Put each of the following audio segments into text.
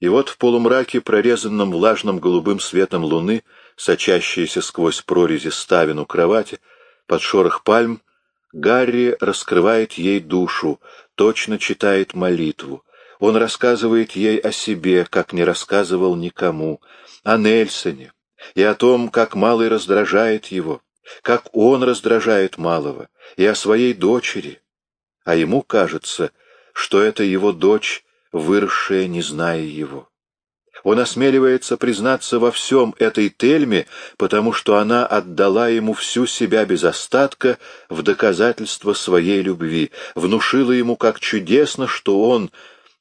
И вот в полумраке, прорезанном влажным голубым светом луны, сочащейся сквозь прорези ставину кровати, под шорох пальм, Гарри раскрывает ей душу, точно читает молитву. Он рассказывает ей о себе, как не рассказывал никому, о Нельсоне и о том, как малый раздражает его, как он раздражает малого, и о своей дочери. А ему кажется, что это его дочь, выросшая, не зная его. Он осмеливается признаться во всем этой Тельме, потому что она отдала ему всю себя без остатка в доказательство своей любви, внушила ему, как чудесно, что он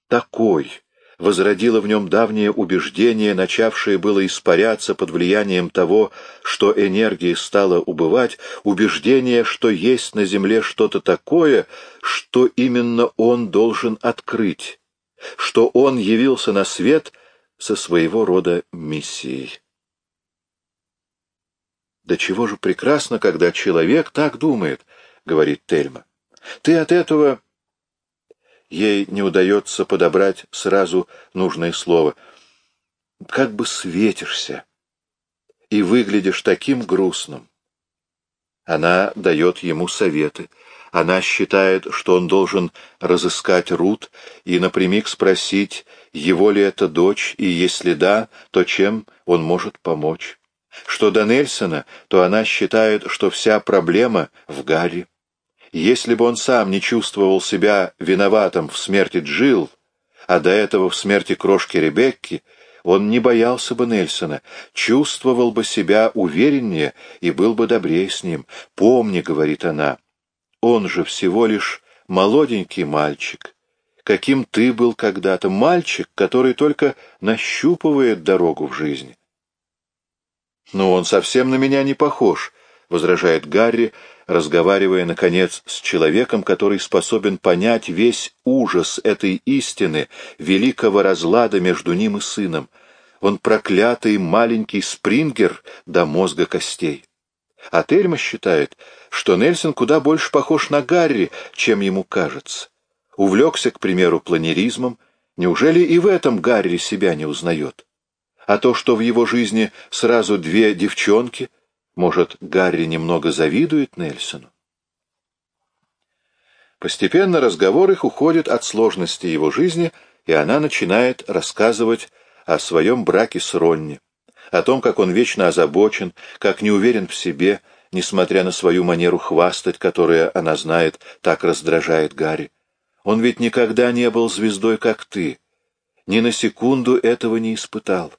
такой, возродила в нем давнее убеждение, начавшее было испаряться под влиянием того, что энергии стало убывать, убеждение, что есть на земле что-то такое, что именно он должен открыть, что он явился на свет — со своего рода миссией. «Да чего же прекрасно, когда человек так думает», — говорит Тельма. «Ты от этого...» Ей не удается подобрать сразу нужное слово. «Как бы светишься и выглядишь таким грустным». Она дает ему советы. Она считает, что он должен разыскать Рут и напрямик спросить, его ли это дочь, и если да, то чем он может помочь. Что до Нельсона, то она считает, что вся проблема в Гарри. Если бы он сам не чувствовал себя виноватым в смерти Джилл, а до этого в смерти крошки Ребекки, он не боялся бы Нельсона, чувствовал бы себя увереннее и был бы добрее с ним. «Помни», — говорит она, — «он же всего лишь молоденький мальчик, каким ты был когда-то, мальчик, который только нащупывает дорогу в жизни. «Но он совсем на меня не похож», — возражает Гарри, разговаривая, наконец, с человеком, который способен понять весь ужас этой истины, великого разлада между ним и сыном. Он проклятый маленький спрингер до мозга костей. А Тельма считает, что Нельсон куда больше похож на Гарри, чем ему кажется увлекся, к примеру, планеризмом, неужели и в этом Гарри себя не узнает? А то, что в его жизни сразу две девчонки, может, Гарри немного завидует Нельсону? Постепенно разговор их уходит от сложности его жизни, и она начинает рассказывать о своем браке с Ронни, о том, как он вечно озабочен, как не уверен в себе, несмотря на свою манеру хвастать, которая, она знает, так раздражает Гарри. Он ведь никогда не был звездой, как ты. Ни на секунду этого не испытал.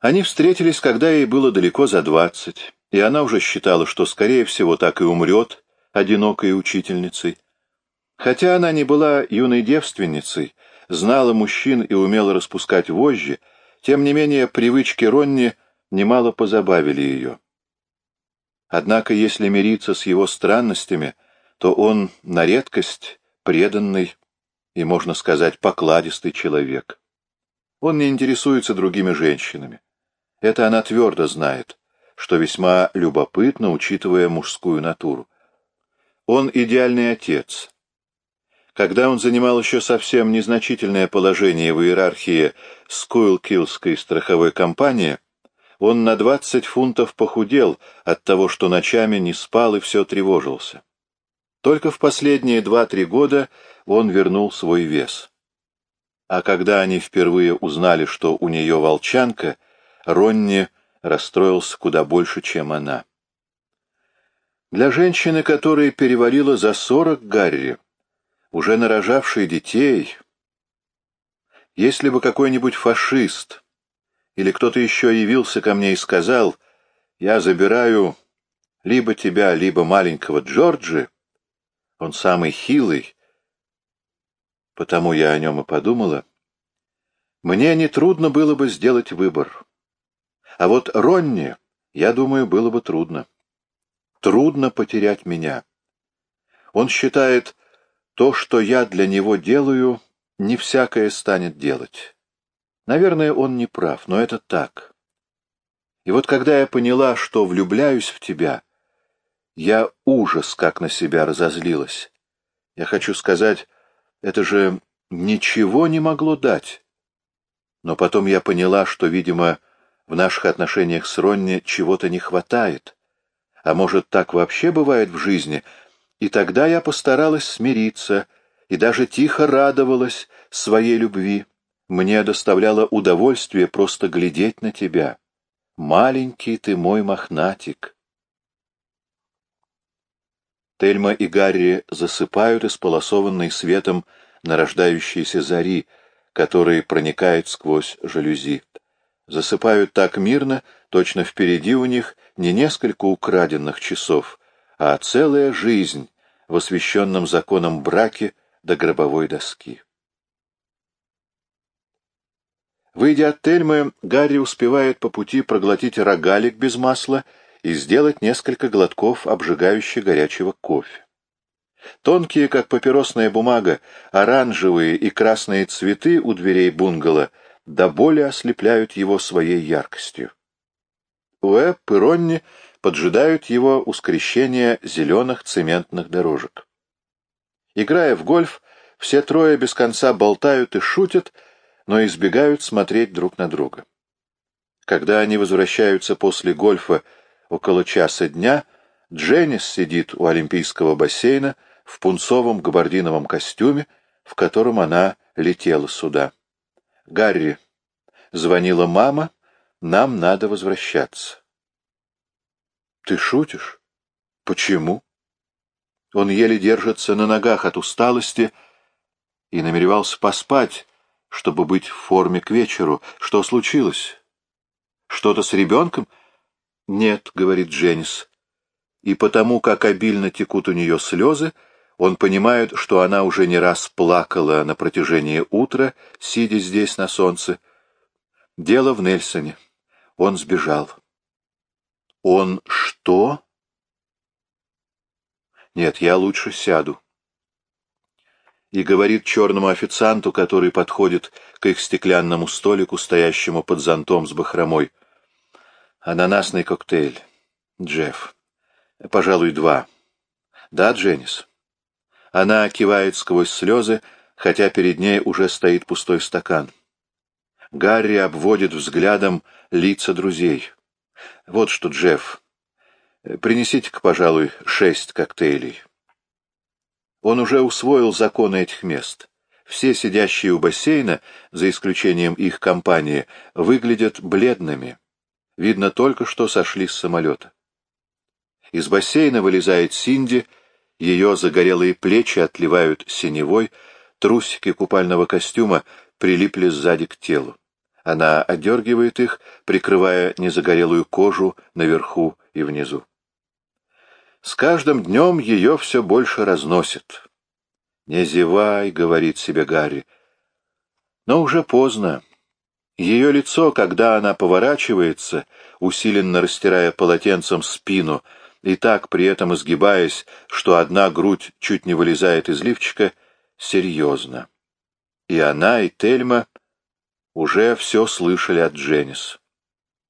Они встретились, когда ей было далеко за двадцать, и она уже считала, что, скорее всего, так и умрет, одинокой учительницей. Хотя она не была юной девственницей, знала мужчин и умела распускать вожжи, тем не менее привычки Ронни немало позабавили ее. Однако, если мириться с его странностями, то он на редкость преданный и, можно сказать, покладистый человек. Он не интересуется другими женщинами. Это она твердо знает, что весьма любопытно, учитывая мужскую натуру. Он идеальный отец. Когда он занимал еще совсем незначительное положение в иерархии Скуилкилской страховой компании, он на 20 фунтов похудел от того, что ночами не спал и все тревожился. Только в последние два-три года он вернул свой вес. А когда они впервые узнали, что у нее волчанка, Ронни расстроился куда больше, чем она. Для женщины, которая перевалила за сорок Гарри, уже нарожавшей детей, если бы какой-нибудь фашист или кто-то еще явился ко мне и сказал, «Я забираю либо тебя, либо маленького Джорджи», он самый хилый, потому я о нем и подумала. Мне нетрудно было бы сделать выбор. А вот Ронни, я думаю, было бы трудно. Трудно потерять меня. Он считает, то, что я для него делаю, не всякое станет делать. Наверное, он не прав, но это так. И вот когда я поняла, что влюбляюсь в тебя, я ужас как на себя разозлилась. Я хочу сказать, это же ничего не могло дать. Но потом я поняла, что, видимо, в наших отношениях с Ронни чего-то не хватает. А может, так вообще бывает в жизни? И тогда я постаралась смириться и даже тихо радовалась своей любви. Мне доставляло удовольствие просто глядеть на тебя. Маленький ты мой мохнатик. Тельма и Гарри засыпают, исполосованные светом нарождающейся зари, который проникает сквозь жалюзи. Засыпают так мирно, точно впереди у них не несколько украденных часов, а целая жизнь в освященном законом браке до гробовой доски. Выйдя от Тельмы, Гарри успевает по пути проглотить рогалик без масла и сделать несколько глотков обжигающего горячего кофе. Тонкие, как папиросная бумага, оранжевые и красные цветы у дверей бунгало до боли ослепляют его своей яркостью. Уэбб и Ронни поджидают его у скрещения зеленых цементных дорожек. Играя в гольф, все трое без конца болтают и шутят, но избегают смотреть друг на друга. Когда они возвращаются после гольфа около часа дня, Дженнис сидит у олимпийского бассейна в пунцовом габардиновом костюме, в котором она летела сюда. «Гарри», — звонила мама, — «нам надо возвращаться». «Ты шутишь? Почему?» Он еле держится на ногах от усталости и намеревался поспать, чтобы быть в форме к вечеру. Что случилось? Что-то с ребенком? Нет, говорит Дженнис. И потому, как обильно текут у нее слезы, он понимает, что она уже не раз плакала на протяжении утра, сидя здесь на солнце. Дело в Нельсоне. Он сбежал. Он что? Нет, я лучше сяду и говорит черному официанту, который подходит к их стеклянному столику, стоящему под зонтом с бахромой. «Ананасный коктейль. Джефф. Пожалуй, два. Да, Дженнис?» Она кивает сквозь слезы, хотя перед ней уже стоит пустой стакан. Гарри обводит взглядом лица друзей. «Вот что, Джефф, принесите-ка, пожалуй, шесть коктейлей». Он уже усвоил законы этих мест. Все сидящие у бассейна, за исключением их компании, выглядят бледными. Видно, только что сошли с самолета. Из бассейна вылезает Синди, ее загорелые плечи отливают синевой, трусики купального костюма прилипли сзади к телу. Она одергивает их, прикрывая незагорелую кожу наверху и внизу. С каждым днем ее все больше разносит. «Не зевай», — говорит себе Гарри. Но уже поздно. Ее лицо, когда она поворачивается, усиленно растирая полотенцем спину, и так при этом изгибаясь, что одна грудь чуть не вылезает из лифчика, серьезно. И она, и Тельма уже все слышали от Дженнис.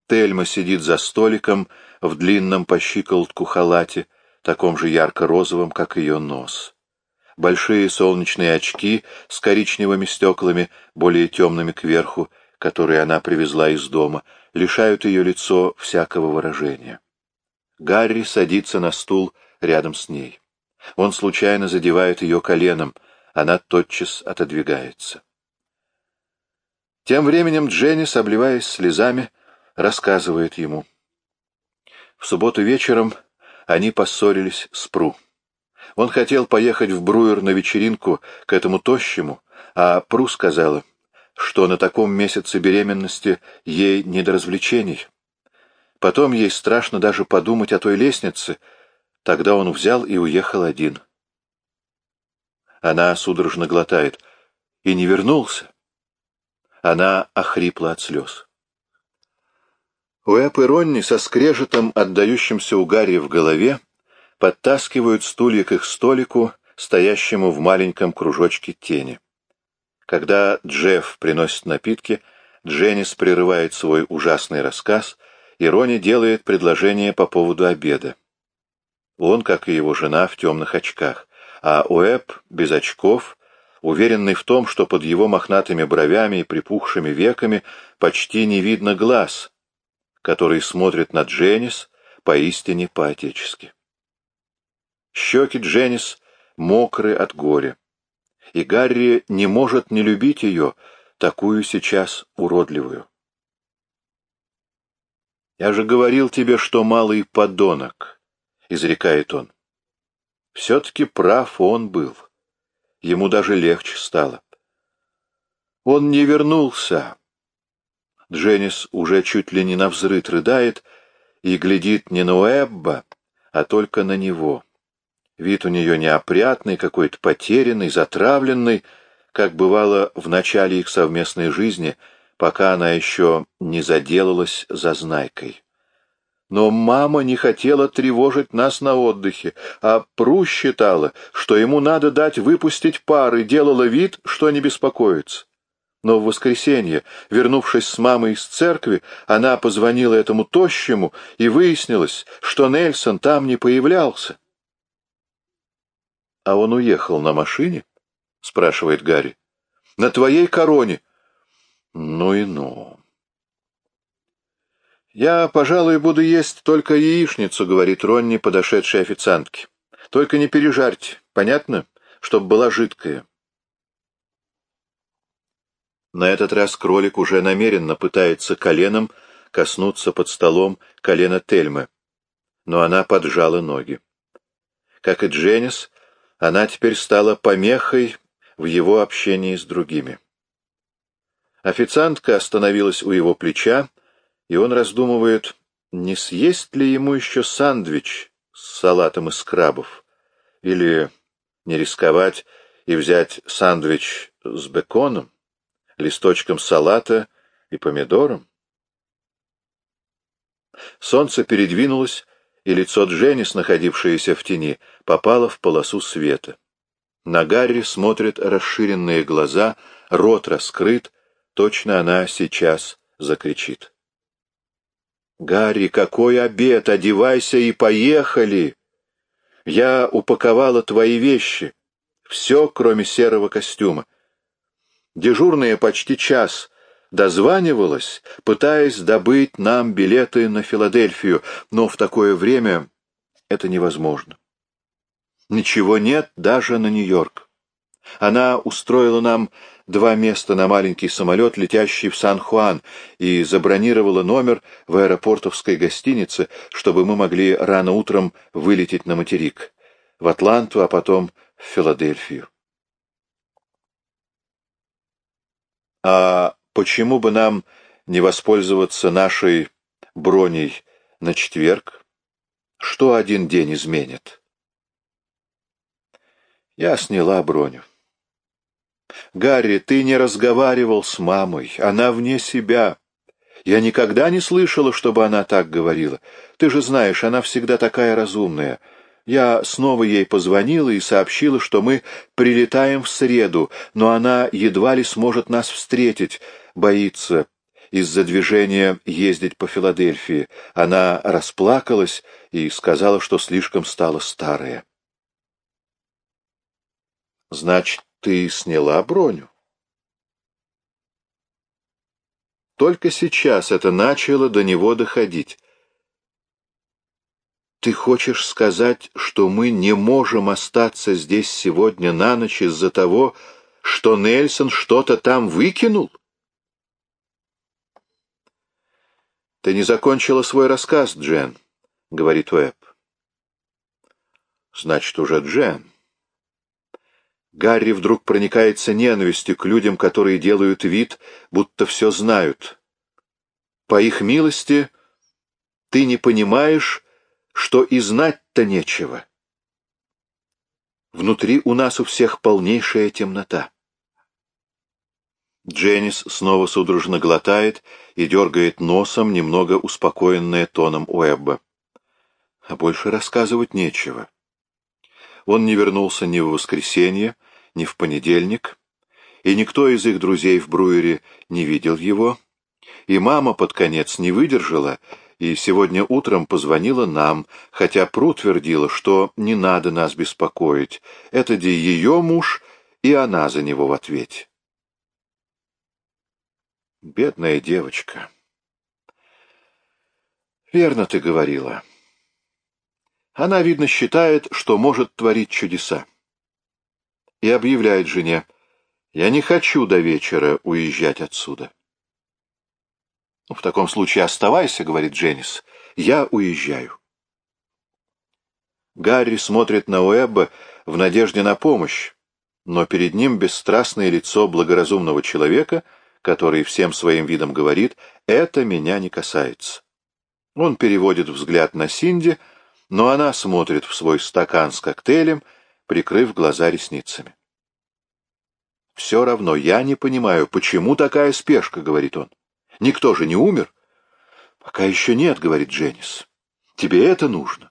Тельма сидит за столиком в длинном по щиколотку халате, таком же ярко-розовом, как ее нос. Большие солнечные очки с коричневыми стеклами, более темными кверху, которые она привезла из дома, лишают ее лицо всякого выражения. Гарри садится на стул рядом с ней. Он случайно задевает ее коленом, она тотчас отодвигается. Тем временем Дженнис, обливаясь слезами, рассказывает ему. В субботу вечером они поссорились с Пру. Он хотел поехать в Бруер на вечеринку к этому тощему, а Пру сказала, что на таком месяце беременности ей не до развлечений. Потом ей страшно даже подумать о той лестнице. Тогда он взял и уехал один. Она судорожно глотает. И не вернулся. Она охрипла от слез. Уэп и Ронни со скрежетом, отдающимся у Гарри в голове, подтаскивают стулья к их столику, стоящему в маленьком кружочке тени. Когда Джефф приносит напитки, Дженнис прерывает свой ужасный рассказ, и Ронни делает предложение по поводу обеда. Он, как и его жена, в темных очках, а Уэб без очков, уверенный в том, что под его мохнатыми бровями и припухшими веками почти не видно глаз, который смотрит на Дженнис поистине по-отечески. Щеки Дженнис мокры от горя, и Гарри не может не любить ее, такую сейчас уродливую. «Я же говорил тебе, что малый подонок», — изрекает он. Все-таки прав он был. Ему даже легче стало. Он не вернулся. Дженнис уже чуть ли не навзрыд рыдает и глядит не на Уэбба, а только на него. Вид у нее неопрятный, какой-то потерянный, затравленный, как бывало в начале их совместной жизни, пока она еще не заделалась зазнайкой. Но мама не хотела тревожить нас на отдыхе, а Пру считала, что ему надо дать выпустить пар, и делала вид, что не беспокоится. Но в воскресенье, вернувшись с мамой из церкви, она позвонила этому тощему, и выяснилось, что Нельсон там не появлялся. — А он уехал на машине? — спрашивает Гарри. — На твоей короне. — Ну и ну. «Я, пожалуй, буду есть только яичницу», — говорит Ронни, подошедшей официантке. «Только не пережарьте, понятно? Чтоб была жидкая». На этот раз кролик уже намеренно пытается коленом коснуться под столом колена Тельмы, но она поджала ноги. Как и Дженнис, она теперь стала помехой в его общении с другими. Официантка остановилась у его плеча, и он раздумывает, не съесть ли ему еще сандвич с салатом из крабов, или не рисковать и взять сандвич с беконом, листочком салата и помидором. Солнце передвинулось, и лицо Дженнис, находившееся в тени, попало в полосу света. На Гарри смотрят расширенные глаза, рот раскрыт, точно она сейчас закричит. «Гарри, какой обед! Одевайся и поехали! Я упаковала твои вещи. Все, кроме серого костюма. Дежурная почти час дозванивалась, пытаясь добыть нам билеты на Филадельфию, но в такое время это невозможно. Ничего нет даже на Нью-Йорк. Она устроила нам два места на маленький самолет, летящий в Сан-Хуан, и забронировала номер в аэропортовской гостинице, чтобы мы могли рано утром вылететь на материк, в Атланту, а потом в Филадельфию. А почему бы нам не воспользоваться нашей броней на четверг? Что один день изменит? Я сняла броню. «Гарри, ты не разговаривал с мамой. Она вне себя. Я никогда не слышала, чтобы она так говорила. Ты же знаешь, она всегда такая разумная. Я снова ей позвонила и сообщила, что мы прилетаем в среду, но она едва ли сможет нас встретить, боится из-за движения ездить по Филадельфии. Она расплакалась и сказала, что слишком стала старая. Значит, ты сняла броню? Только сейчас это начало до него доходить. Ты хочешь сказать, что мы не можем остаться здесь сегодня на ночь из-за того, что Нельсон что-то там выкинул? Ты не закончила свой рассказ, Джен, — говорит Уэбб. Значит, уже Джен. Гарри вдруг проникается ненавистью к людям, которые делают вид, будто все знают. По их милости ты не понимаешь, что и знать-то нечего. Внутри у нас у всех полнейшая темнота. Дженнис снова судорожно глотает и дергает носом, немного успокоенная тоном Уэбба. А больше рассказывать нечего. Он не вернулся ни в воскресенье, ни в понедельник, и никто из их друзей в Бруере не видел его, и мама под конец не выдержала и сегодня утром позвонила нам, хотя Пру твердила, что не надо нас беспокоить. Это де ее муж и она за него в ответе. Бедная девочка. Верно ты говорила. Она, видно, считает, что может творить чудеса. И объявляет жене, я не хочу до вечера уезжать отсюда. «Ну, — В таком случае оставайся, — говорит Дженнис, — я уезжаю. Гарри смотрит на Уэбба в надежде на помощь, но перед ним бесстрастное лицо благоразумного человека, который всем своим видом говорит «это меня не касается». Он переводит взгляд на Синди, но она смотрит в свой стакан с коктейлем, прикрыв глаза ресницами. «Все равно я не понимаю, почему такая спешка», — говорит он. «Никто же не умер?» «Пока еще нет», — говорит Дженнис. «Тебе это нужно».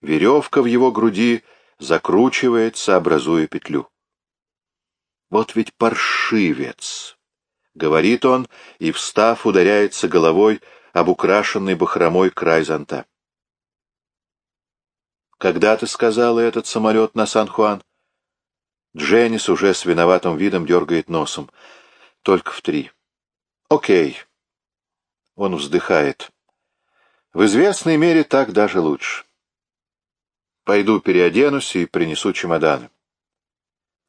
Веревка в его груди закручивается, образуя петлю. «Вот ведь паршивец!» — говорит он, и, встав, ударяется головой об украшенный бахромой край зонта. «Когда ты сказала этот самолет на Сан-Хуан?» Дженнис уже с виноватым видом дергает носом. «Только в три». «Окей». Он вздыхает. «В известной мере так даже лучше. Пойду переоденусь и принесу чемоданы.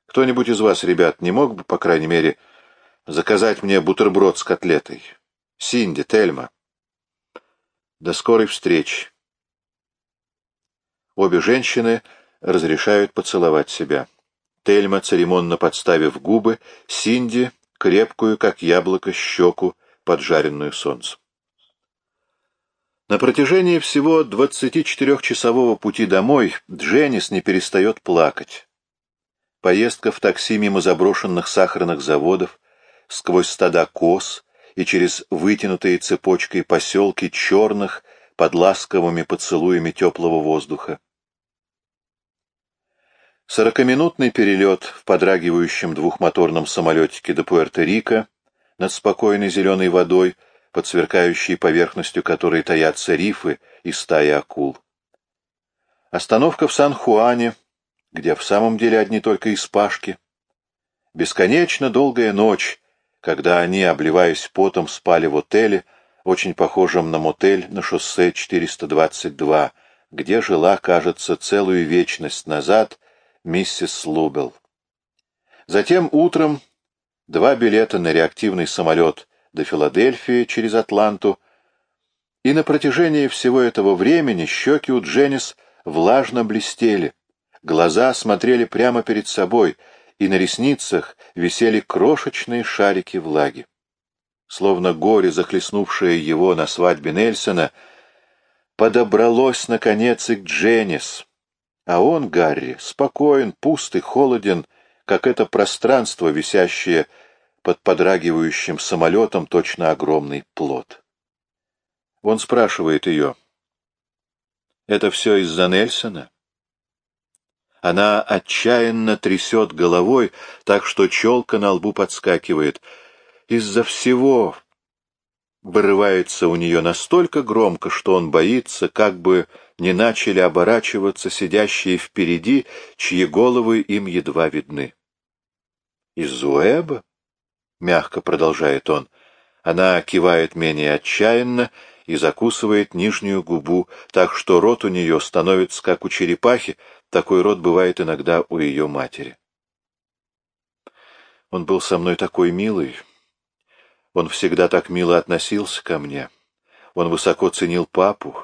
Кто-нибудь из вас, ребят, не мог бы, по крайней мере, заказать мне бутерброд с котлетой? Синди, Тельма. До скорой встречи. Обе женщины разрешают поцеловать себя. Тельма, церемонно подставив губы, Синди — крепкую, как яблоко, щеку, поджаренную солнцем. На протяжении всего 24-часового пути домой Дженнис не перестает плакать. Поездка в такси мимо заброшенных сахарных заводов, сквозь стада коз и через вытянутые цепочкой поселки черных под ласковыми поцелуями теплого воздуха. Сорокаминутный перелет в подрагивающем двухмоторном самолетике до Пуэрто-Рико над спокойной зеленой водой — под сверкающей поверхностью которой таятся рифы и стаи акул. Остановка в Сан-Хуане, где в самом деле одни только испашки. Бесконечно долгая ночь, когда они, обливаясь потом, спали в отеле, очень похожем на мотель на шоссе 422, где жила, кажется, целую вечность назад миссис Лубел. Затем утром два билета на реактивный самолет до Филадельфии через Атланту, и на протяжении всего этого времени щеки у Дженнис влажно блестели, глаза смотрели прямо перед собой, и на ресницах висели крошечные шарики влаги. Словно горе, захлестнувшее его на свадьбе Нельсона, подобралось, наконец, и к Дженнис. А он, Гарри, спокоен, пуст и холоден, как это пространство, висящее под подрагивающим самолетом точно огромный плод. Он спрашивает ее, «Это все из-за Нельсона?» Она отчаянно трясет головой, так что челка на лбу подскакивает. «Из-за всего...» Вырывается у нее настолько громко, что он боится, как бы не начали оборачиваться сидящие впереди, чьи головы им едва видны. «Из Уэба?» — мягко продолжает он. Она кивает менее отчаянно и закусывает нижнюю губу, так что рот у нее становится как у черепахи, такой рот бывает иногда у ее матери. Он был со мной такой милый. Он всегда так мило относился ко мне. Он высоко ценил папу.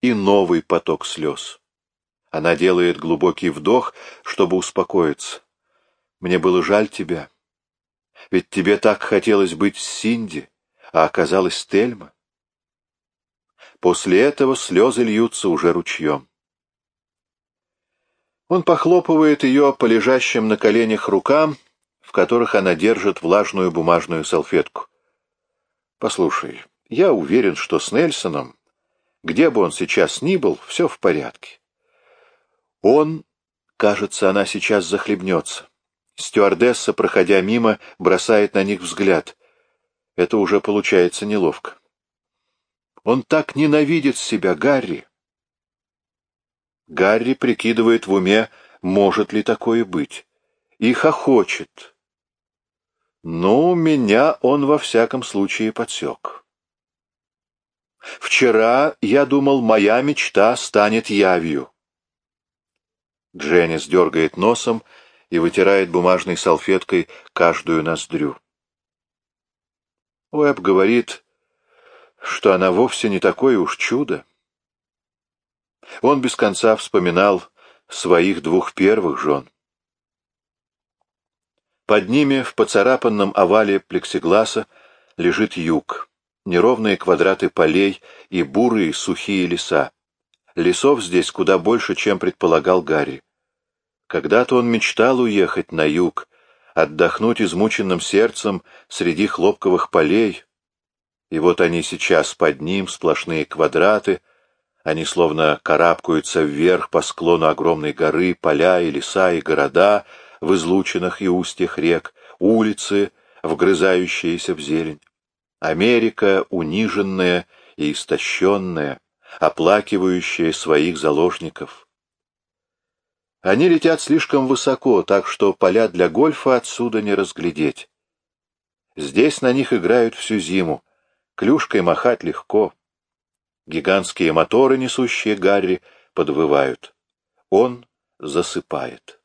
И новый поток слез. Она делает глубокий вдох, чтобы успокоиться. Мне было жаль тебя. Ведь тебе так хотелось быть с Синди, а оказалась Тельма. После этого слезы льются уже ручьем. Он похлопывает ее по лежащим на коленях рукам, в которых она держит влажную бумажную салфетку. «Послушай, я уверен, что с Нельсоном, где бы он сейчас ни был, все в порядке. Он, кажется, она сейчас захлебнется. Стюардесса, проходя мимо, бросает на них взгляд. Это уже получается неловко. Он так ненавидит себя, Гарри. Гарри прикидывает в уме, может ли такое быть. и хохочет. Ну, меня он во всяком случае подсек. Вчера я думал, моя мечта станет явью. Дженнис дергает носом и вытирает бумажной салфеткой каждую ноздрю. Уэб говорит, что она вовсе не такое уж чудо. Он без конца вспоминал своих двух первых жен. Под ними в поцарапанном овале плексигласа лежит юг, неровные квадраты полей и бурые сухие леса. Лесов здесь куда больше, чем предполагал Гарри. Когда-то он мечтал уехать на юг, отдохнуть измученным сердцем среди хлопковых полей. И вот они сейчас под ним, сплошные квадраты, они словно карабкаются вверх по склону огромной горы, поля и леса и города в излучинах и устьях рек, улицы, вгрызающиеся в зелень. Америка униженная и истощенная, оплакивающая своих заложников. Они летят слишком высоко, так что поля для гольфа отсюда не разглядеть. Здесь на них играют всю зиму, клюшкой махать легко. Гигантские моторы, несущие Гарри, подвывают. Он засыпает.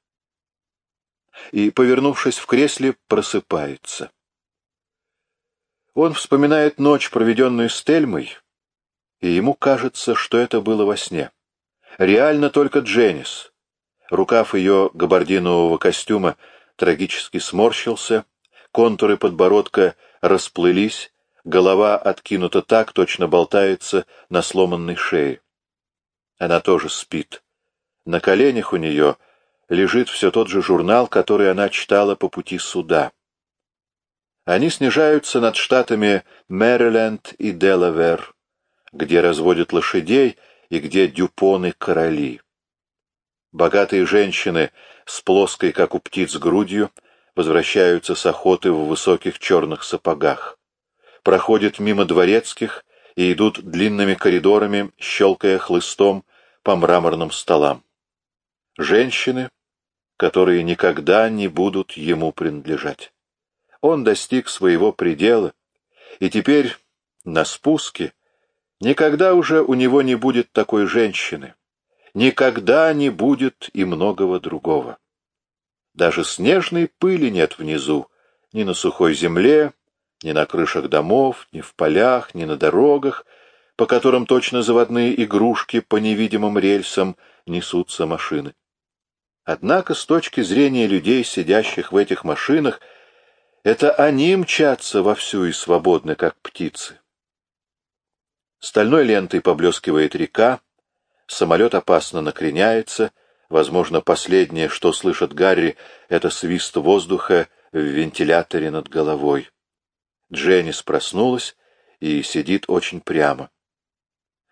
И, повернувшись в кресле, просыпается. Он вспоминает ночь, проведенную с Тельмой, и ему кажется, что это было во сне. Реально только Дженнис. Рукав ее габардинового костюма трагически сморщился, контуры подбородка расплылись, голова откинута так, точно болтается на сломанной шее. Она тоже спит. На коленях у нее лежит все тот же журнал, который она читала по пути суда. Они снижаются над штатами Мэриленд и Делавер, где разводят лошадей и где дюпоны короли. Богатые женщины с плоской, как у птиц, грудью возвращаются с охоты в высоких черных сапогах. Проходят мимо дворецких и идут длинными коридорами, щелкая хлыстом по мраморным столам. Женщины, которые никогда не будут ему принадлежать. Он достиг своего предела, и теперь на спуске никогда уже у него не будет такой женщины, никогда не будет и многого другого. Даже снежной пыли нет внизу, ни на сухой земле, ни на крышах домов, ни в полях, ни на дорогах, по которым точно заводные игрушки по невидимым рельсам несутся машины. Однако с точки зрения людей, сидящих в этих машинах, это они мчатся вовсю и свободны, как птицы. Стальной лентой поблескивает река, самолет опасно накреняется, возможно, последнее, что слышит Гарри, это свист воздуха в вентиляторе над головой. Дженнис проснулась и сидит очень прямо.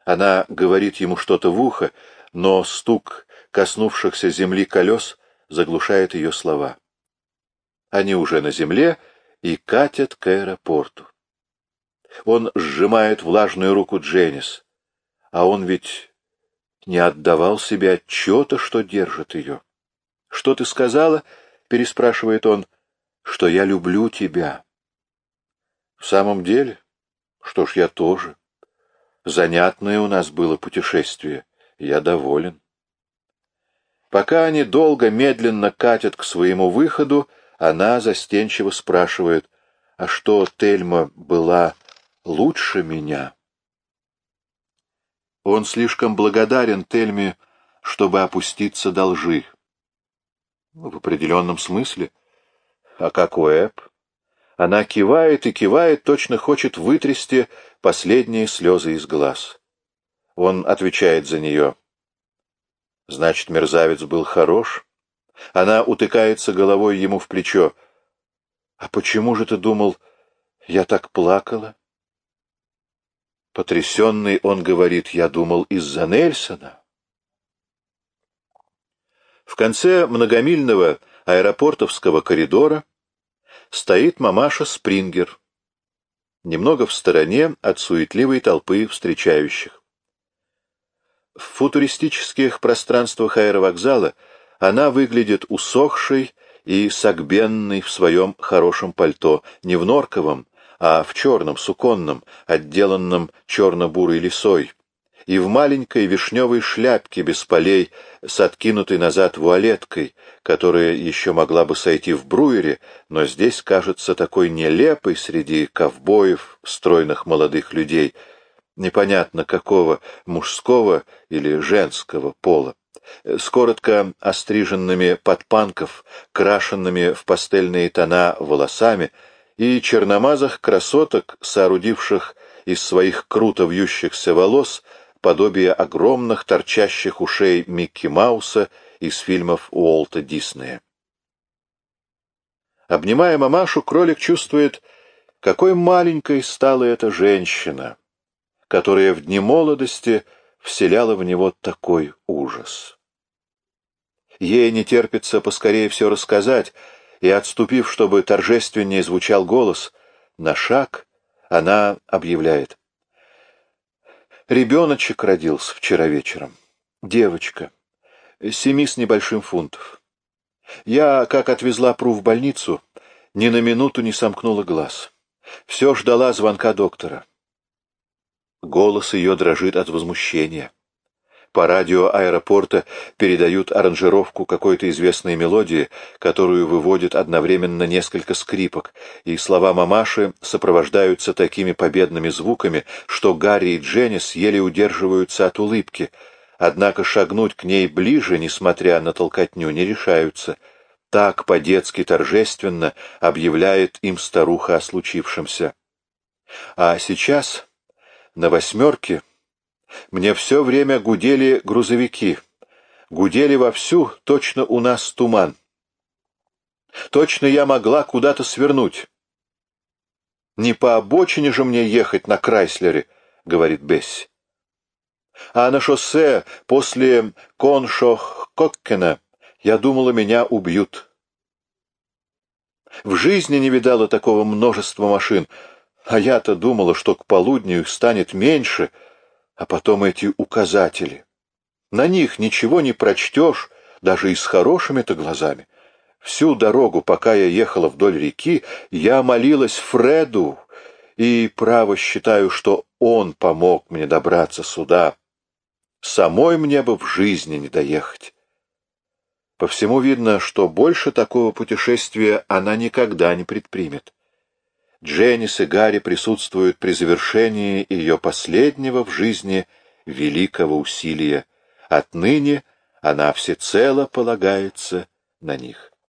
Она говорит ему что-то в ухо, но стук коснувшихся земли колес заглушает ее слова. Они уже на земле и катят к аэропорту. Он сжимает влажную руку Дженнис, а он ведь не отдавал себе отчета, что держит ее. — Что ты сказала? — переспрашивает он. — Что я люблю тебя. — В самом деле? Что ж, я тоже. Занятное у нас было путешествие. Я доволен. Пока они долго, медленно катят к своему выходу, она застенчиво спрашивает, «А что, Тельма была лучше меня?» Он слишком благодарен Тельме, чтобы опуститься до лжи. В определенном смысле. А как Уэб? Она кивает и кивает, точно хочет вытрясти последние слезы из глаз. Он отвечает за нее. Значит, мерзавец был хорош? Она утыкается головой ему в плечо. «А почему же ты думал, я так плакала?» Потрясенный он говорит, «Я думал, из-за Нельсона». В конце многомильного аэропортовского коридора стоит мамаша Спрингер, немного в стороне от суетливой толпы встречающих. В футуристических пространствах аэровокзала она выглядит усохшей и согбенный в своем хорошем пальто, не в норковом, а в черном, суконном, отделанном черно-бурой лисой, и в маленькой вишневой шляпке без полей с откинутой назад вуалеткой, которая еще могла бы сойти в бруере, но здесь кажется такой нелепой среди ковбоев, стройных молодых людей, непонятно какого, мужского или женского пола с коротко остриженными подпанков, крашенными в пастельные тона волосами, и черномазых красоток, соорудивших из своих круто вьющихся волос подобие огромных торчащих ушей Микки Мауса из фильмов Уолта Диснея. Обнимая мамашу, кролик чувствует, какой маленькой стала эта женщина, которая в дни молодости вселяла в него такой ужас. Ей не терпится поскорее все рассказать, и, отступив, чтобы торжественнее звучал голос, на шаг она объявляет. Ребеночек родился вчера вечером. Девочка. Семи с небольшим фунтов. Я, как отвезла Пру в больницу, ни на минуту не сомкнула глаз. Все ждала звонка доктора. Голос ее дрожит от возмущения. По радио аэропорта передают аранжировку какой-то известной мелодии, которую выводят одновременно несколько скрипок, и слова мамаши сопровождаются такими победными звуками, что Гарри и Дженнис еле удерживаются от улыбки, однако шагнуть к ней ближе, несмотря на толкотню, не решаются. Так по-детски торжественно объявляет им старуха о случившемся. А сейчас на восьмерке мне все время гудели грузовики. Гудели вовсю, точно у нас туман. Точно я могла куда-то свернуть. «Не по обочине же мне ехать на Крайслере», — говорит Бесси. «А на шоссе после Коншох-Коккена я думала, меня убьют». В жизни не видала такого множества машин, а я-то думала, что к полудню их станет меньше — а потом эти указатели. На них ничего не прочтешь, даже и с хорошими-то глазами. Всю дорогу, пока я ехала вдоль реки, я молилась Фреду, и право считаю, что он помог мне добраться сюда. Самой мне бы в жизни не доехать. По всему видно, что больше такого путешествия она никогда не предпримет. Дженнис и Гарри присутствуют при завершении ее последнего в жизни великого усилия. Отныне она всецело полагается на них.